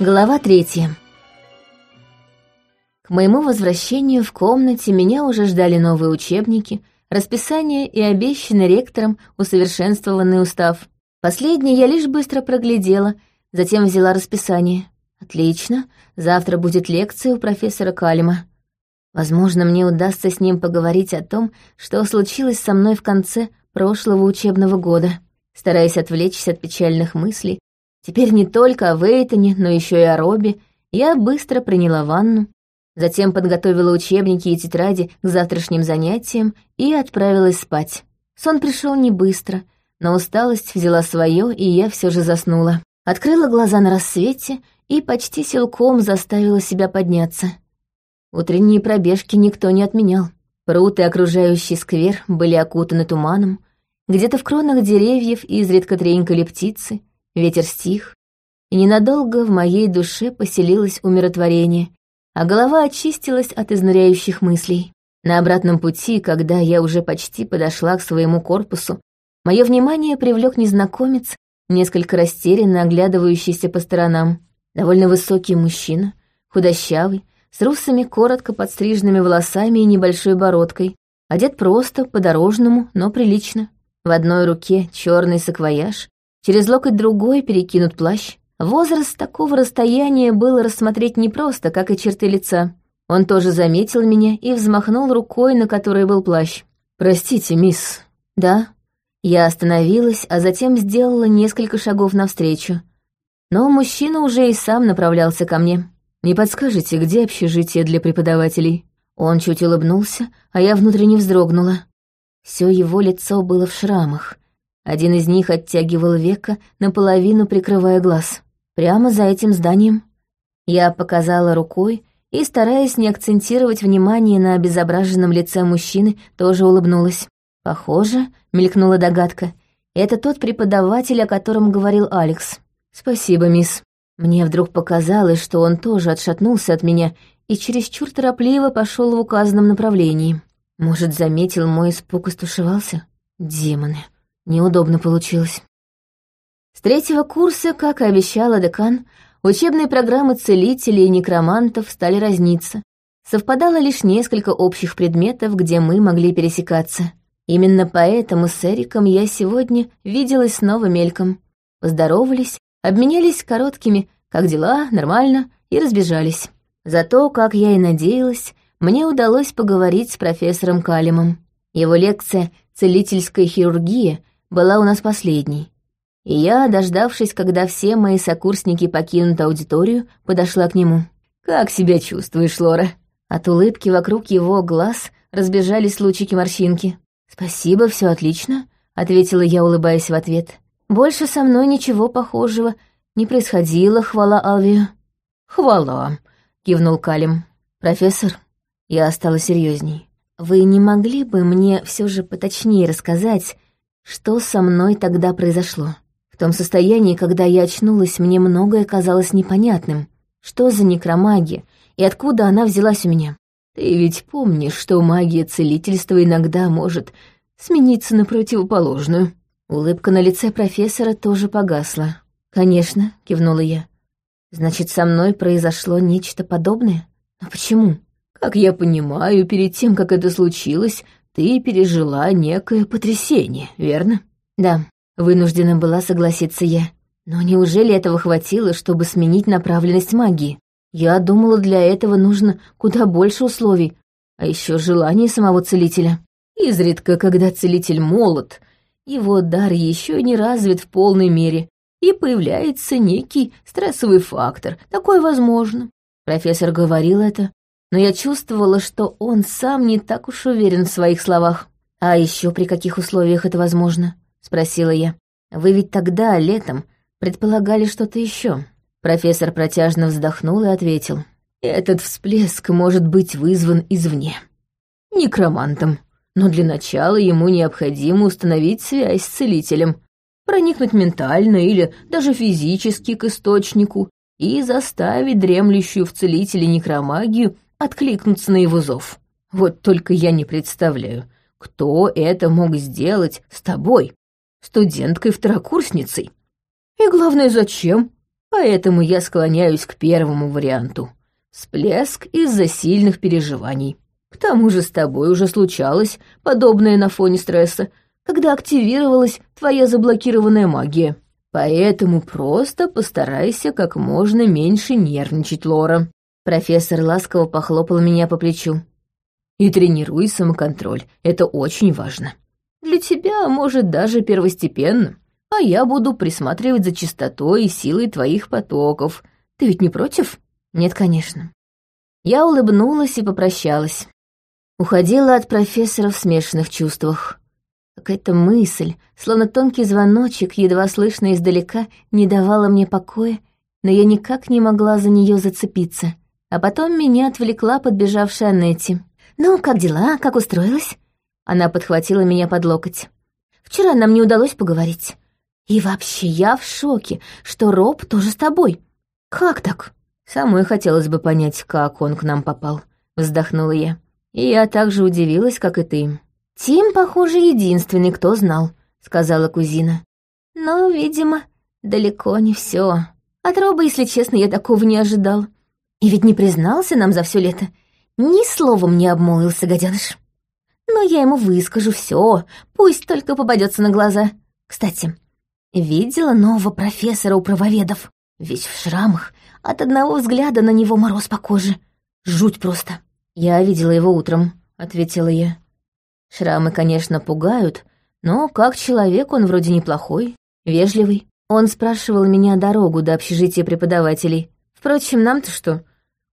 Глава третья. К моему возвращению в комнате меня уже ждали новые учебники, расписание и обещанный ректором усовершенствованный устав. Последний я лишь быстро проглядела, затем взяла расписание. Отлично, завтра будет лекция у профессора Калима. Возможно, мне удастся с ним поговорить о том, что случилось со мной в конце прошлого учебного года. Стараясь отвлечься от печальных мыслей, Теперь не только о Вейтоне, но еще и о Робби, я быстро приняла ванну, затем подготовила учебники и тетради к завтрашним занятиям и отправилась спать. Сон пришел не быстро, но усталость взяла свое, и я все же заснула. Открыла глаза на рассвете и почти силком заставила себя подняться. Утренние пробежки никто не отменял. Пруд и окружающий сквер были окутаны туманом, где-то в кронах деревьев изредка тренькали птицы, Ветер стих, и ненадолго в моей душе поселилось умиротворение, а голова очистилась от изнуряющих мыслей. На обратном пути, когда я уже почти подошла к своему корпусу, мое внимание привлек незнакомец, несколько растерянно оглядывающийся по сторонам. Довольно высокий мужчина, худощавый, с русыми коротко подстриженными волосами и небольшой бородкой, одет просто, по-дорожному, но прилично. В одной руке черный саквояж, Через локоть другой перекинут плащ. Возраст такого расстояния было рассмотреть непросто, как и черты лица. Он тоже заметил меня и взмахнул рукой, на которой был плащ. «Простите, мисс». «Да». Я остановилась, а затем сделала несколько шагов навстречу. Но мужчина уже и сам направлялся ко мне. «Не подскажете, где общежитие для преподавателей?» Он чуть улыбнулся, а я внутренне вздрогнула. Все его лицо было в шрамах, один из них оттягивал века, наполовину прикрывая глаз. Прямо за этим зданием. Я показала рукой и, стараясь не акцентировать внимание на обезображенном лице мужчины, тоже улыбнулась. «Похоже», — мелькнула догадка, — «это тот преподаватель, о котором говорил Алекс». «Спасибо, мисс». Мне вдруг показалось, что он тоже отшатнулся от меня и чересчур торопливо пошел в указанном направлении. Может, заметил мой испуг и стушевался? Демоны. Неудобно получилось. С третьего курса, как и обещала декан, учебные программы целителей и некромантов стали разниться. Совпадало лишь несколько общих предметов, где мы могли пересекаться. Именно поэтому с Эриком я сегодня виделась снова мельком. Поздоровались, обменялись короткими «как дела?», «нормально» и разбежались. Зато, как я и надеялась, мне удалось поговорить с профессором Калимом. Его лекция «Целительская хирургия» была у нас последней. И я, дождавшись, когда все мои сокурсники покинут аудиторию, подошла к нему. «Как себя чувствуешь, Лора?» От улыбки вокруг его глаз разбежались лучики морщинки. «Спасибо, все отлично», — ответила я, улыбаясь в ответ. «Больше со мной ничего похожего не происходило, хвала Алвию». «Хвала», — кивнул Калим. «Профессор», — я стала серьезней. «Вы не могли бы мне все же поточнее рассказать, что со мной тогда произошло? В том состоянии, когда я очнулась, мне многое казалось непонятным. Что за некромагия и откуда она взялась у меня? Ты ведь помнишь, что магия целительства иногда может смениться на противоположную. Улыбка на лице профессора тоже погасла. «Конечно», — кивнула я. «Значит, со мной произошло нечто подобное? Но почему?» «Как я понимаю, перед тем, как это случилось, ты пережила некое потрясение, верно? Да, вынуждена была согласиться я. Но неужели этого хватило, чтобы сменить направленность магии? Я думала, для этого нужно куда больше условий, а еще желание самого целителя. Изредка, когда целитель молод, его дар еще не развит в полной мере, и появляется некий стрессовый фактор. Такое возможно. Профессор говорил это, но я чувствовала, что он сам не так уж уверен в своих словах. «А еще при каких условиях это возможно?» — спросила я. «Вы ведь тогда, летом, предполагали что-то еще. Профессор протяжно вздохнул и ответил. «Этот всплеск может быть вызван извне. Некромантом. Но для начала ему необходимо установить связь с целителем, проникнуть ментально или даже физически к источнику и заставить дремлющую в целителе некромагию откликнуться на его зов. Вот только я не представляю, кто это мог сделать с тобой, студенткой-второкурсницей. И главное, зачем? поэтому я склоняюсь к первому варианту. Всплеск из-за сильных переживаний. К тому же с тобой уже случалось подобное на фоне стресса, когда активировалась твоя заблокированная магия. Поэтому просто постарайся как можно меньше нервничать, Лора. Профессор ласково похлопал меня по плечу. И тренируй самоконтроль, это очень важно. Для тебя, может, даже первостепенно, а я буду присматривать за чистотой и силой твоих потоков. Ты ведь не против? Нет, конечно. Я улыбнулась и попрощалась. Уходила от профессора в смешанных чувствах. Какая-то мысль, словно тонкий звоночек, едва слышно издалека, не давала мне покоя, но я никак не могла за нее зацепиться. А потом меня отвлекла подбежавшая Аннетти. «Ну, как дела? Как устроилась?» Она подхватила меня под локоть. «Вчера нам не удалось поговорить. И вообще я в шоке, что Роб тоже с тобой. Как так?» «Самой хотелось бы понять, как он к нам попал», — вздохнула я. И я так же удивилась, как и ты. «Тим, похоже, единственный, кто знал», — сказала кузина. «Но, видимо, далеко не все. От Роба, если честно, я такого не ожидал. И ведь не признался нам за все лето. Ни словом не обмолвился гаденыш. Но я ему выскажу все, пусть только попадется на глаза. Кстати, видела нового профессора у правоведов. Весь в шрамах, от одного взгляда на него мороз по коже. Жуть просто. «Я видела его утром», — ответила я. «Шрамы, конечно, пугают, но как человек он вроде неплохой, вежливый. Он спрашивал меня дорогу до общежития преподавателей. Впрочем, нам-то что?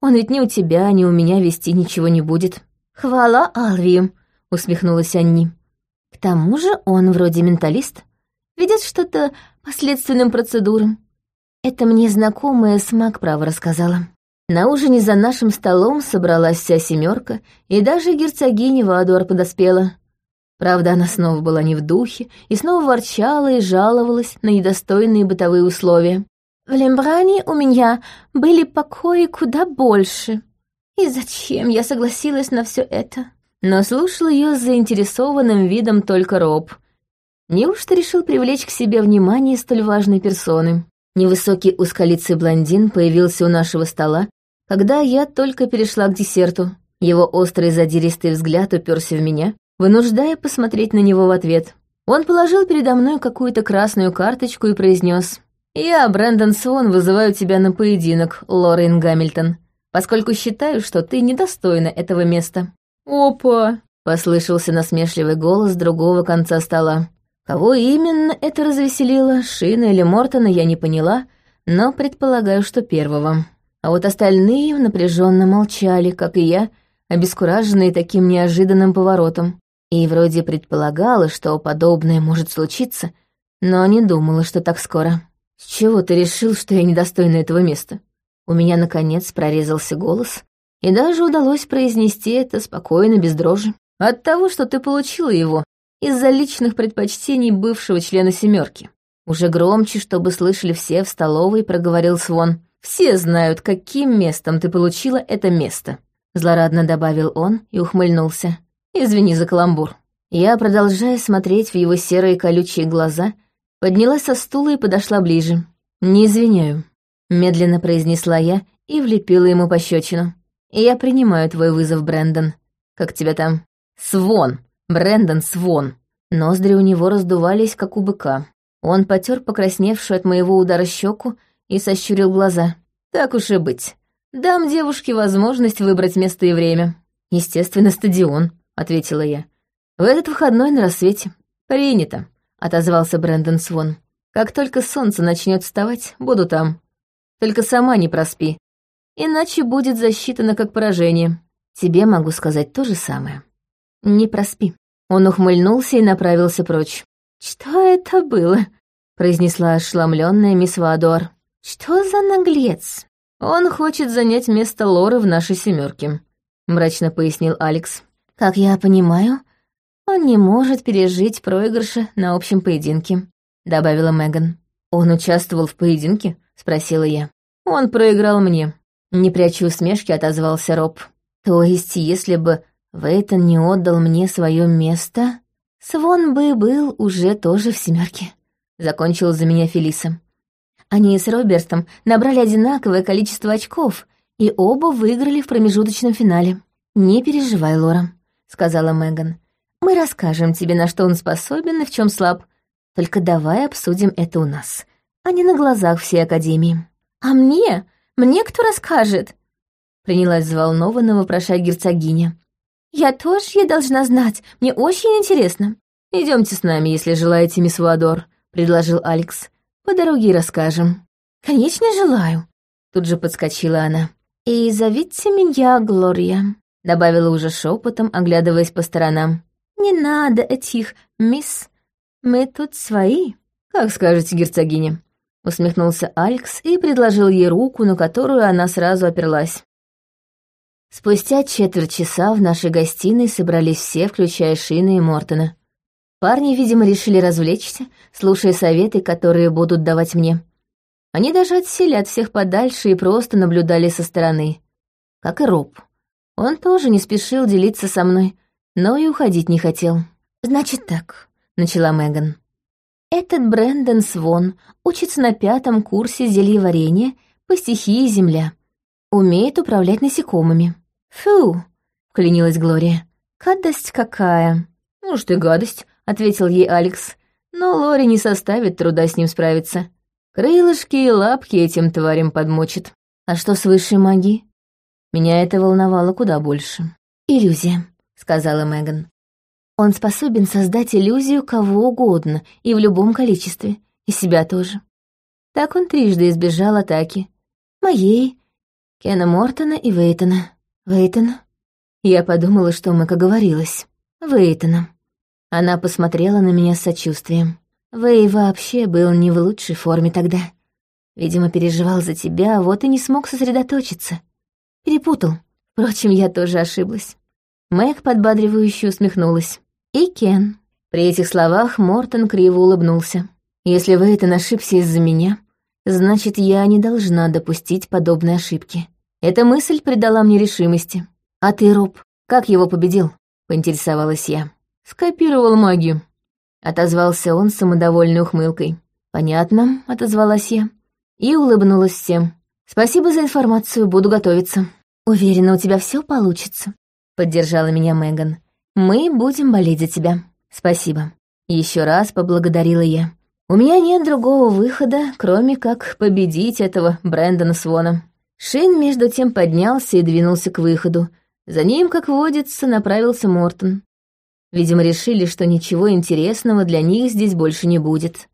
Он ведь ни у тебя, ни у меня вести ничего не будет». «Хвала Алвием», — усмехнулась Анни. «К тому же он вроде менталист. Ведет что-то по следственным процедурам. Это мне знакомая смак право рассказала». На ужине за нашим столом собралась вся семерка, и даже герцогиня Вадуар подоспела. Правда, она снова была не в духе и снова ворчала и жаловалась на недостойные бытовые условия. «В Лембране у меня были покои куда больше. И зачем я согласилась на все это?» Но слушал ее с заинтересованным видом только Роб. Неужто решил привлечь к себе внимание столь важной персоны? Невысокий узколицый блондин появился у нашего стола когда я только перешла к десерту, его острый задиристый взгляд уперся в меня, вынуждая посмотреть на него в ответ. Он положил передо мной какую-то красную карточку и произнес: «Я, Брэндон Свон, вызываю тебя на поединок, Лорен Гамильтон, поскольку считаю, что ты недостойна этого места». «Опа!» — послышался насмешливый голос другого конца стола. Кого именно это развеселило, Шина или Мортона, я не поняла, но предполагаю, что первого. А вот остальные напряженно молчали, как и я, обескураженные таким неожиданным поворотом. И вроде предполагала, что подобное может случиться, но не думала, что так скоро. «С чего ты решил, что я недостойна этого места?» У меня, наконец, прорезался голос, и даже удалось произнести это спокойно, без дрожи. «От того, что ты получила его из-за личных предпочтений бывшего члена семерки. Уже громче, чтобы слышали все в столовой, проговорил Свон. Все знают, каким местом ты получила это место», — злорадно добавил он и ухмыльнулся. «Извини за каламбур». Я, продолжая смотреть в его серые колючие глаза, поднялась со стула и подошла ближе. «Не извиняю», — медленно произнесла я и влепила ему пощечину. «Я принимаю твой вызов, Брэндон. Как тебя там?» «Свон! Брэндон Свон!» Ноздри у него раздувались, как у быка. Он потер покрасневшую от моего удара щеку и сощурил глаза. «Так уж и быть. Дам девушке возможность выбрать место и время». «Естественно, стадион», — ответила я. «В этот выходной на рассвете». «Принято», — отозвался Брэндон Свон. «Как только солнце начнет вставать, буду там. Только сама не проспи, иначе будет засчитано как поражение. Тебе могу сказать то же самое. Не проспи». Он ухмыльнулся и направился прочь. «Что это было?» — произнесла ошеломленная мисс Вадуар. «Что за наглец?» «Он хочет занять место Лоры в нашей семерке», — мрачно пояснил Алекс. «Как я понимаю, он не может пережить проигрыша на общем поединке», — добавила Меган. «Он участвовал в поединке?» — спросила я. «Он проиграл мне». Не пряча усмешки, отозвался Роб. «То есть, если бы Вейтон не отдал мне свое место, Свон бы был уже тоже в семерке», — закончила за меня Фелиса. Они с Робертом набрали одинаковое количество очков, и оба выиграли в промежуточном финале. «Не переживай, Лора», — сказала Меган. «Мы расскажем тебе, на что он способен и в чем слаб. Только давай обсудим это у нас, а не на глазах всей Академии». «А мне? Мне кто расскажет?» Принялась взволнованно вопрошать герцогиня. «Я тоже ей должна знать, мне очень интересно». Идемте с нами, если желаете, мисс Вуадор», — предложил Алекс. «По дороге расскажем». «Конечно, желаю», — тут же подскочила она. «И зовите меня Глория», — добавила уже шепотом, оглядываясь по сторонам. «Не надо этих, мисс. Мы тут свои». «Как скажете, герцогиня», — усмехнулся Алекс и предложил ей руку, на которую она сразу оперлась. Спустя четверть часа в нашей гостиной собрались все, включая Шина и Мортона. Парни, видимо, решили развлечься, слушая советы, которые будут давать мне. Они даже отсели от всех подальше и просто наблюдали со стороны. Как и Роб. Он тоже не спешил делиться со мной, но и уходить не хотел. «Значит так», — начала Меган. «Этот Брэндон Свон учится на пятом курсе зельеварения по стихии Земля. Умеет управлять насекомыми». «Фу!» — вклинилась Глория. «Гадость какая!» «Может, и гадость», ответил ей Алекс. Но Лори не составит труда с ним справиться. Крылышки и лапки этим тварям подмочит. А что с высшей магией? Меня это волновало куда больше. «Иллюзия», — сказала Меган. «Он способен создать иллюзию кого угодно и в любом количестве, и себя тоже. Так он трижды избежал атаки. Моей, Кена Мортона и Вейтона. Вейтона? Я подумала, что Мэк оговорилась. Вейтона. Она посмотрела на меня с сочувствием. Вэй вообще был не в лучшей форме тогда. Видимо, переживал за тебя, вот и не смог сосредоточиться. Перепутал. Впрочем, я тоже ошиблась. Мэг подбадривающе усмехнулась. И Кен. При этих словах Мортон криво улыбнулся. Если Вейтон ошибся из-за меня, значит, я не должна допустить подобной ошибки. Эта мысль придала мне решимости. «А ты, Роб, как его победил?» — поинтересовалась я. «Скопировал магию», — отозвался он с самодовольной ухмылкой. «Понятно», — отозвалась я. И улыбнулась всем. «Спасибо за информацию, буду готовиться». «Уверена, у тебя все получится», — поддержала меня Меган. «Мы будем болеть за тебя. Спасибо». Еще раз поблагодарила я. У меня нет другого выхода, кроме как победить этого Брэндона Свона. Шин между тем поднялся и двинулся к выходу. За ним, как водится, направился Мортон. Видимо, решили, что ничего интересного для них здесь больше не будет.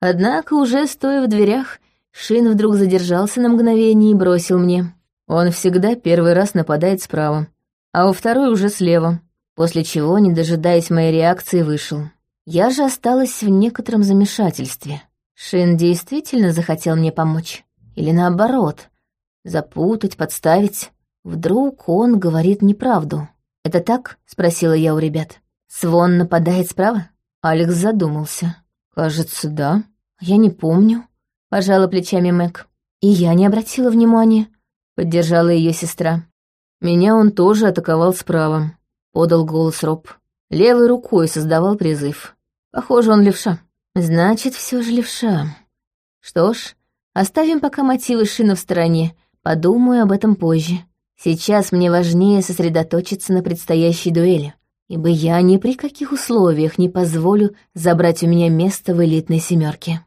Однако, уже стоя в дверях, Шин вдруг задержался на мгновение и бросил мне. Он всегда первый раз нападает справа, а во второй уже слева, после чего, не дожидаясь моей реакции, вышел. Я же осталась в некотором замешательстве. Шин действительно захотел мне помочь? Или наоборот, запутать, подставить? Вдруг он говорит неправду? «Это так?» — спросила я у ребят. Свон нападает справа? Алекс задумался. Кажется, да. Я не помню. Пожала плечами Мэг. И я не обратила внимания. Поддержала ее сестра. Меня он тоже атаковал справа. Подал голос Роб. Левой рукой создавал призыв. Похоже, он левша. Значит, все же левша. Что ж, оставим пока мотивы Шина в стороне. Подумаю об этом позже. Сейчас мне важнее сосредоточиться на предстоящей дуэли ибо я ни при каких условиях не позволю забрать у меня место в элитной семерке.